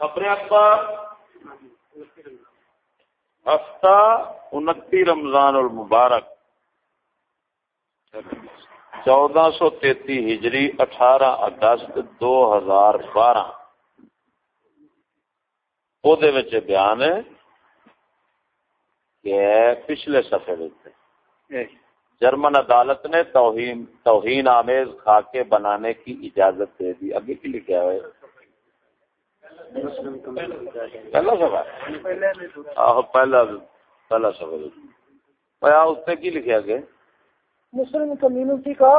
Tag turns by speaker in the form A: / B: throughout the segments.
A: اپنے اخبار ہفتہ انتی رمضان المبارک چودہ سو تیتی ہجری اٹھارہ اگست دو ہزار بارہ وہ بیان ہے کہ پچھلے سفے جرمن عدالت نے توہین توہین آمیز خاکے بنانے کی اجازت دے دی۔ ابھی کی لکھا ہے؟ پہلا سفر پہلا پہلا سفر اس سے کی لکھا گیا
B: مسلم کمیونٹی کا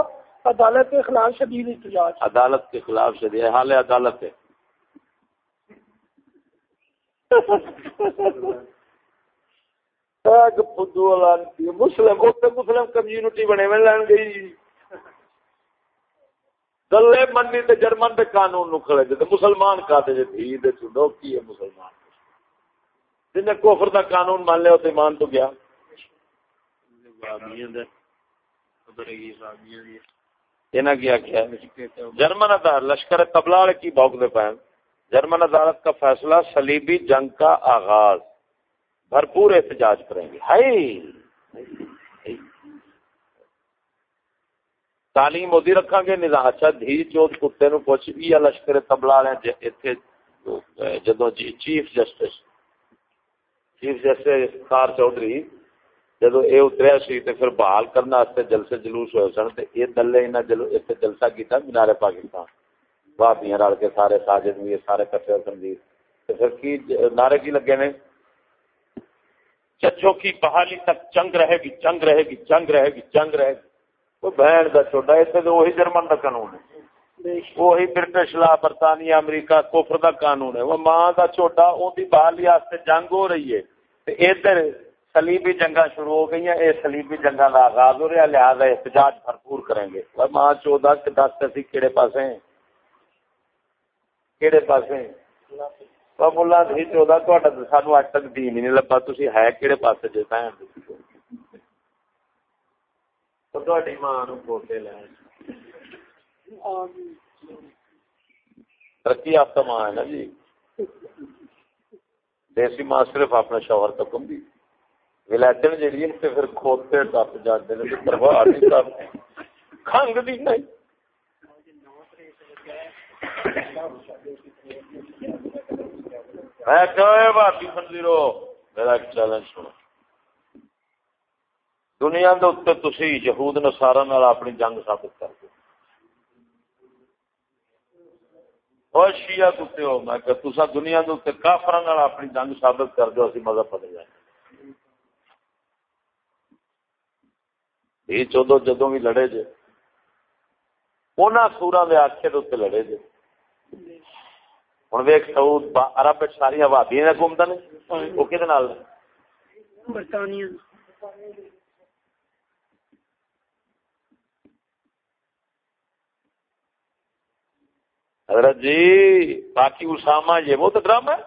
B: عدالت کے خلاف شدید احتجاج۔
A: عدالت کے خلاف شدید حال عدالت ہے۔ مسلم مسلم کمیونٹی بنے میں لین گئی گلے منی تے جرمن دے قانون نو کھڑے تے مسلمان کا تے دے چھڈو کی ہے مسلمان؟ جن کفر دا قانون مان لے تے ایمان تو گیا۔ کیا کیا جرمن ادار لشکر قبلہ کی بوک دے پائیں جرمن عدالت کا فیصلہ سلیبی جنگ کا آغاز۔ بھرپور احتجاج کریں گے۔ ہائی تعلیم ادی رکھا گے، نظام اچھا دھی چوت کتے نو پوچھ بھی لشکر تبلا والے جدو جی چیف جسٹس چیف جسٹس کار چودھری جدو یہ اتریا سی تو پھر بحال کرنے جلسے جلوس ہوئے سن تو یہ دلے اتنے جلسہ کیا مینارے پاکستان۔ بھابیاں رل کے سارے ساجد بھی سارے کٹے سنجیت پھر کی نعرے کی لگے نے؟ چچوں کی بحالی تک جنگ رہے گی جنگ رہے گی جنگ رہے گی جنگ رہے گی۔ وہ بہن کا چھوٹا اتنے تو وہی جرمن کا قانون ہے۔ وہی برٹش لا برطانیہ امریکہ کوفر کا قانون ہے۔ وہ ماں کا چھوٹا ان بحالی واسطے جنگ ہو رہی ہے۔ ادھر سلیبی جنگا شروع ہو گئی ہیں یہ سلیبی جنگا کا آغاز ہو رہا لہٰذا احتجاج بھرپور کریں گے۔ ماں چودہ دس اسی کہڑے پاس ہیں؟ کہڑے پاسے ملا سی چودہ سانو اج تک دین نہیں لبا تھی ہے کہڑے پاس جی بھن ماں ترقی یافتہ ماں ہے نا جی دیسی ماں صرف اپنے شوہر تک ہوں ولادن جیڑی پھر کھوتے ٹپ جاتے ہیں پرواہ نہیں کھنگ دی نہیں میرا ایک چیلنج سنو۔ دنیا تھی یہود نسارا اپنی جنگ ثابت کر دو۔ شیا کتے ہو، میں کہ تسا دنیا کے کافر اپنی جنگ ثابت کر دو، اسی مذہب پتہ جائے یہ چودہ جدو بھی لڑے جے انہوں سورا کے آخر لڑے جے۔ ہوں ویک سعود عرب ساری آبادی نے۔ گھومتا نے وہ کہ حضرت جی باقی اسامہ یہ وہ تو ڈرامہ ہے۔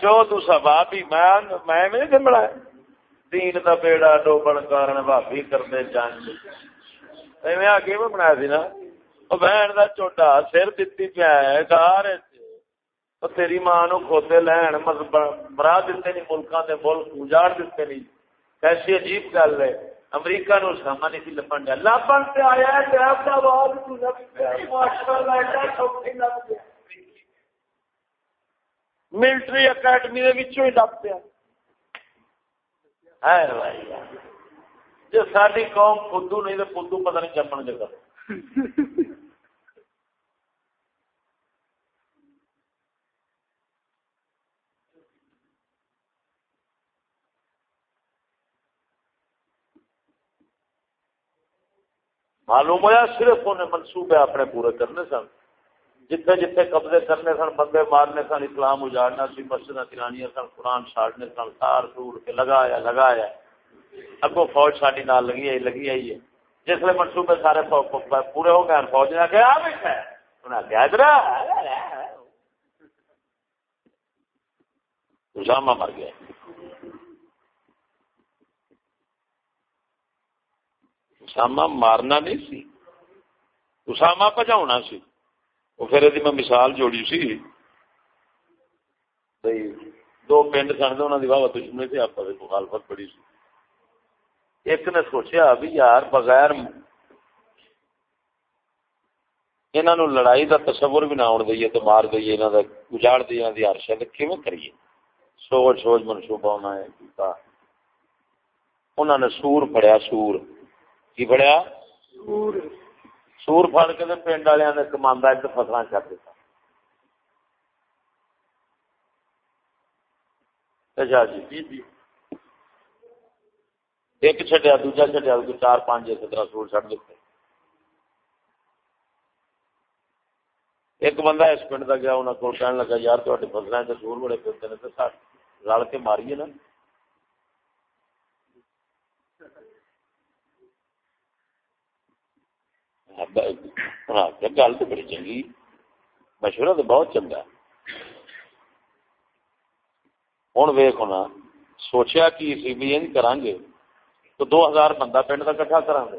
A: چو دوسرا بھابی میں میں نہیں بنایا دین کا بیڑا ڈوبن کارن بھابی کرنے جان ایویں آگے میں بنایا سی نا۔ بہن کا چوٹا سر دتی پیا گار تیری ماں نو کھوتے لین مرا دیتے نہیں ملکوں کے ملک اجاڑ دیتے نہیں ایسی عجیب گل ہے امریکہ نو ساما نہیں سی لبن دیا لبن سے آیا ملٹری اکیڈمی ہی لب پیا جی ساری قوم خدو نہیں تو خدو پتہ نہیں جمن جگہ معلوم ہوا صرف انہیں منصوبے اپنے پورے کرنے سن۔ جتنے جتنے قبضے کرنے سن، بندے مارنے سن، اسلام اجاڑنا سی مسجد گرانی سن، قرآن چھاڑنے سن، سار سور کے لگایا لگایا۔ اگو فوج ساری نال لگی آئی لگی آئی ہے۔ جس لیے منصوبے سارے پورے ہو گئے، فوج نے آگے آ انہیں ادھر اسامہ مر گیا۔ اسامہ مارنا نہیں سی اسامہ پجاؤنا سی وہ پھر میں مثال جوڑی سی دو پنڈ سن انہوں نے واہ دشمنی آپ مخالفت پڑی سی ایک نے سوچا بھی یار بغیر انہوں نے لڑائی دا تصور بھی نہ آن دئیے تو مار دئیے انہوں کا اجاڑ دیا ہر شاید کیون کریے سوچ سوچ منصوبہ ہونا ہے انہوں نے سور پڑیا سور کی پڑیا سور۔ فڑ کے پنڈ والے نے فصل چک دیتا اچھا جی۔ ایک چڈیا دوجا چڈیا چار پانچ سترہ سور چڑھ دیتے ایک بندہ اس پنڈ کا گیا انہوں کو کہنے لگا یار تے فصلیں سور بڑے پھرتے ہیں تو رل کے ماریے نا۔ گل ہاں، تو بڑی چنگی۔ مشورہ تو بہت چنگا۔ ہوں ویخ ہونا، سوچیا کہ سی بی این کران گے تو دو ہزار بندہ پنڈ کا کٹھا کرا گے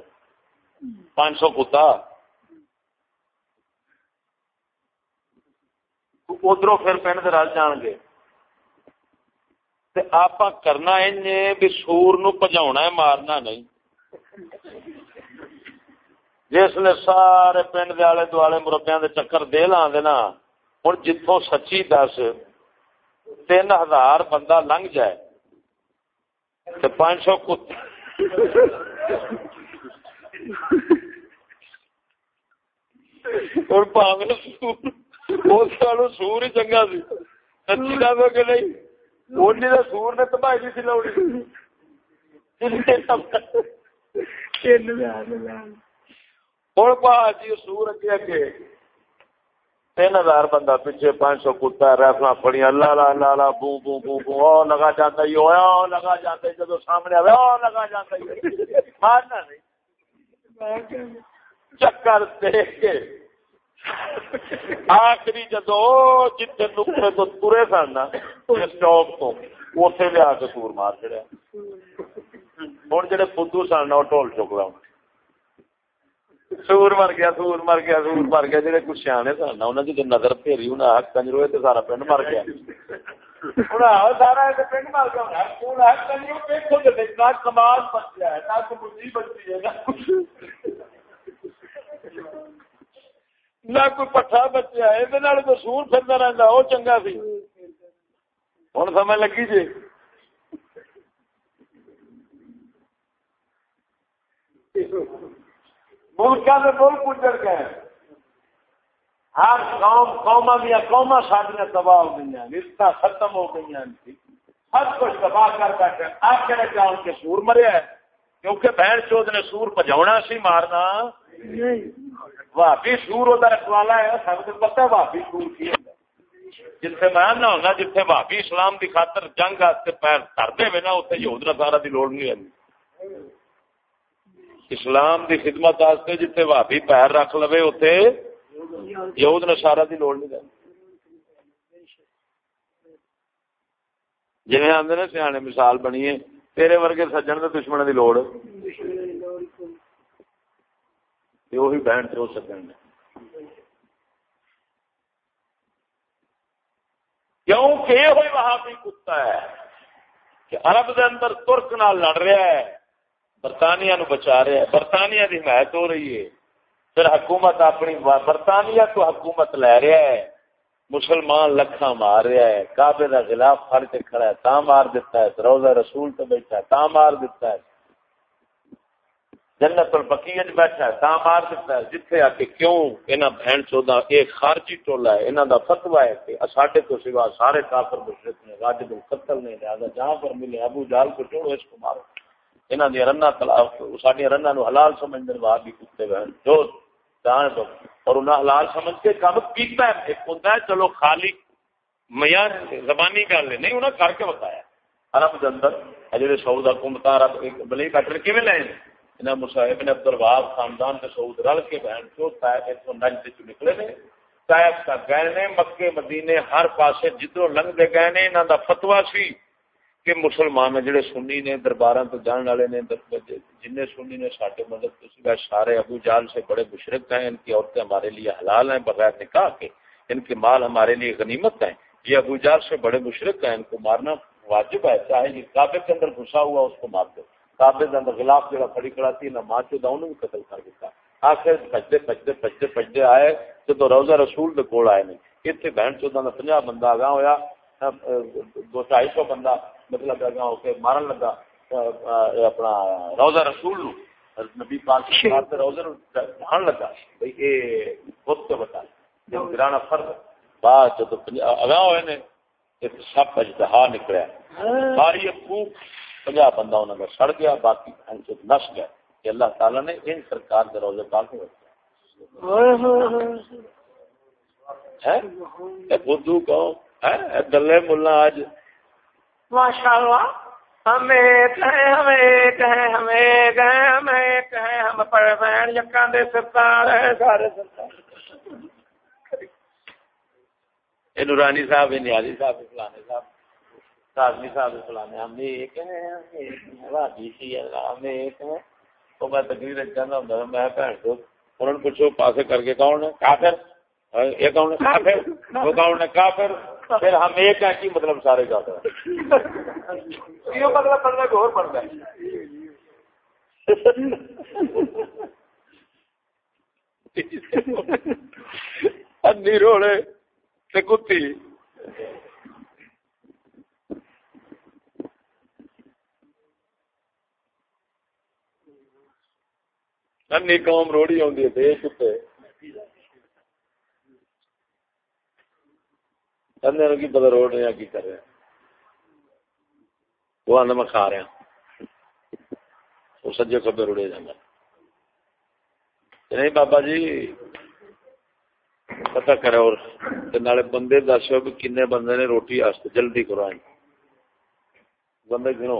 A: پانچ سو کتا۔ ادھر پھر پنڈ رل جان گے آپ کرنا بھی سور نو ہے، مارنا نہیں۔ جس نے سارے پنڈ دے آلے دوالے مربیا دے چکر دے لا دینا ہوں جتوں سچی دس تین ہزار بندہ لنگ جائے تو پانچ سو کت سور، اس سالو سور ہی چنگا سی۔ سچی دس کہ نہیں؟ اونی جی کا سور نے تباہی نہیں سی لاؤنی۔ ہوں پا جی سور اگے اگے تین ہزار بندہ پیچھے پانچ سو کتا ریفل پڑی لا لا لا لا بو بو بو بو او لگا جاتا ہی ہوا لگا جاتا جب سامنے آئے او لگا جاتا ہی مارنا نہیں چکر دیکھ کے آخری جدو جتنے نقطے تو ترے سن چوک تو اتنے لیا کے سور مار چڑیا ہوں جہے بدھو سن وہ ٹول چک لا سور مر گیا، سور مر گیا، سور مر گیا جہے کچھ سیانے سن انہوں نظر پھیری انہیں حق کنجرو تو سارا پنڈ مر گیا۔ سارا پنڈ مر گیا کمال ہے، نہ بجی بچی ہے، نہ کوئی پٹھا ہے تو سور پھرتا رہتا چنگا سی۔ ہوں سمجھ لگی جی؟ ملک میں ملک اجڑ گئے ہر قوم قوما دیا قوما سڈیا تباہ ہو گئی رشتہ ختم ہو گئی سب کچھ تباہ کر بیٹھے آخر جان کے سور مریا ہے کیونکہ بہن چوت نے سور پجاؤنا سی مارنا۔ بھابی سور وہ رکھوالا ہے سب کو پتا بھابی سور کی جتنے میں نہ ہونا جتنے بھابی اسلام کی خاطر جنگ پیر کرتے ہوئے نا اتنے یہود نسارا کی لوڑ نہیں ہے اسلام کی خدمت واسطے جتنے بھابی پیر رکھ لو اتنے یہود نسارا کی لوڑ نہیں جی آدھے نا سیانے مثال بنی تیرے ورگے سجن کے دشمن کی لوڑ۔ وہی بہن سے ہو سکن کیونکہ یہ ہوئی وہاں بھی کتا ہے کہ عرب دے اندر ترک نال لڑ رہا ہے۔ برطانیہ نو بچا رہا ہے برطانیہ کی حمایت ہو رہی ہے۔ پھر حکومت اپنی برطانیہ تو حکومت لے رہا ہے۔ مسلمان لکھا مار رہا ہے۔ کعبے کا خلاف پھڑ کے کھڑا ہے۔ تا مار دیتا ہے۔ روزہ رسول تو بیٹھا ہے۔ تا مار دیتا ہے۔ جنت البقیہ بیٹھا ہے۔ تا مار دیتا ہے۔ جتھے آ کے کیوں انہاں بہن چودا ایک خارجی ٹولا ہے۔ انہاں دا فتوی ہے کہ اساڈے تو سوا سارے کافر مشرک نے، واجب القتل نے لہذا جہاں پر ملے ابو جال کو چھوڑو، اس کو مارو۔ انہاں دی رنا خلاف ساڈی رنا نو حلال سمجھن بعد بھی کتے بہن جو جان تو اور انہاں حلال سمجھ کے کام کیتا ہے ایک ہوندا ہے چلو خالی معیار زبانی گل نہیں انہاں کر کے بتایا عرب دے اندر جڑے سعود حکومت عرب بلی کٹر کیویں لے مصاحب نے عبد الوہاب خاندان کے سعود رل کے بہن چو طائف نجد چ نکلے نے طائف کا گئے نے مکے مدینے ہر پاسے جدروں لنگ دے گئے نے انہاں دا فتوی سی کہ مسلمان ہیں جڑے سنی نے دربار تو جان والے نے جن سنی نے سارے مطلب سارے ابو جال سے بڑے مشرق ہیں، ان کی عورتیں ہمارے لیے حلال ہیں، بغیر نکاح کے۔ ان کے مال ہمارے لیے غنیمت ہیں۔ یہ ابو جال سے بڑے مشرق ہیں، ان کو مارنا واجب ہے۔ چاہے یہ کعبے کے اندر گھسا ہوا اس کو مار دو کعبے کے اندر خلاف جگہ کھڑی کراتی نہ ماں چودہ انہوں بھی قتل کر دیتا۔ آخر پچتے پچتے پچتے پچتے آئے تو روزہ رسول دے کول آئے نہیں اتنے بہن چودہ کا پنجا بندہ آگاہ ہوا دو ڈھائی سو بندہ مطلب ہو کے مارن لگا اپنا روزہ رسول نبی پاک روزہ ڈھان لگا۔ یہ خود تو بتا۔ جب گرانا اگاں ہوئے نے ایک سب اجتہا نکلیا۔ ساری خوب پنجا بندہ انہوں نے سڑ گیا باقی نس گیا کہ اللہ تعالیٰ نے ان سرکار کے روزے پاک میں ہے بدھو کہو دلے ملا آج۔
B: ماشاء اللہ ہمیں کہیں ہمیں کہیں ہمیں کہیں ہمیں کہیں، ہم پڑھ بہن یکاں دے ستار ہے سارے ستار
A: یہ نورانی صاحب، یہ نیازی صاحب فلانے صاحب سازمی صاحب فلانے، ہم یہ کہیں وادی سی ہم یہ کہیں تو میں تقریر جانا ہوں میں بھن کو انہوں نے پوچھو، پاسے کر کے کون ہے؟ کافر؟ ہاں، یہ کون ہے؟ کافر؟ وہ کون ہے؟ کافر؟ پھر ہم ایک ہیں کی مطلب سارے کا یہ مطلب پڑھنے کو اور پڑھتا ہے۔ انی روڑے کتی۔ انی قوم روڑی آدھی ہے کتے کرنے کی پتا روڈ رہے کی کر رہے ہیں؟ وہ آدھا میں کھا رہا وہ سجے کبے روڑے جانا نہیں بابا جی پتا کرے اور نالے بندے دس بھی کنے بندے نے روٹی جلدی کرو بندے گنو